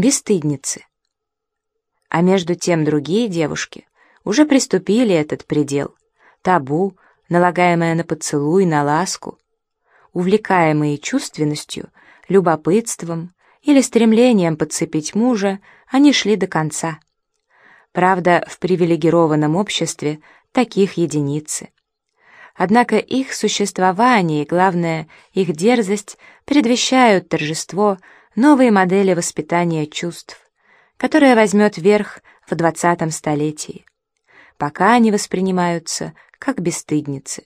бесстыдницы. А между тем другие девушки уже приступили этот предел, табу, налагаемое на поцелуй, на ласку, увлекаемые чувственностью, любопытством или стремлением подцепить мужа, они шли до конца. Правда, в привилегированном обществе таких единицы. Однако их существование и, главное, их дерзость предвещают торжество новой модели воспитания чувств, которая возьмет верх в двадцатом столетии. Пока они воспринимаются как бесстыдницы.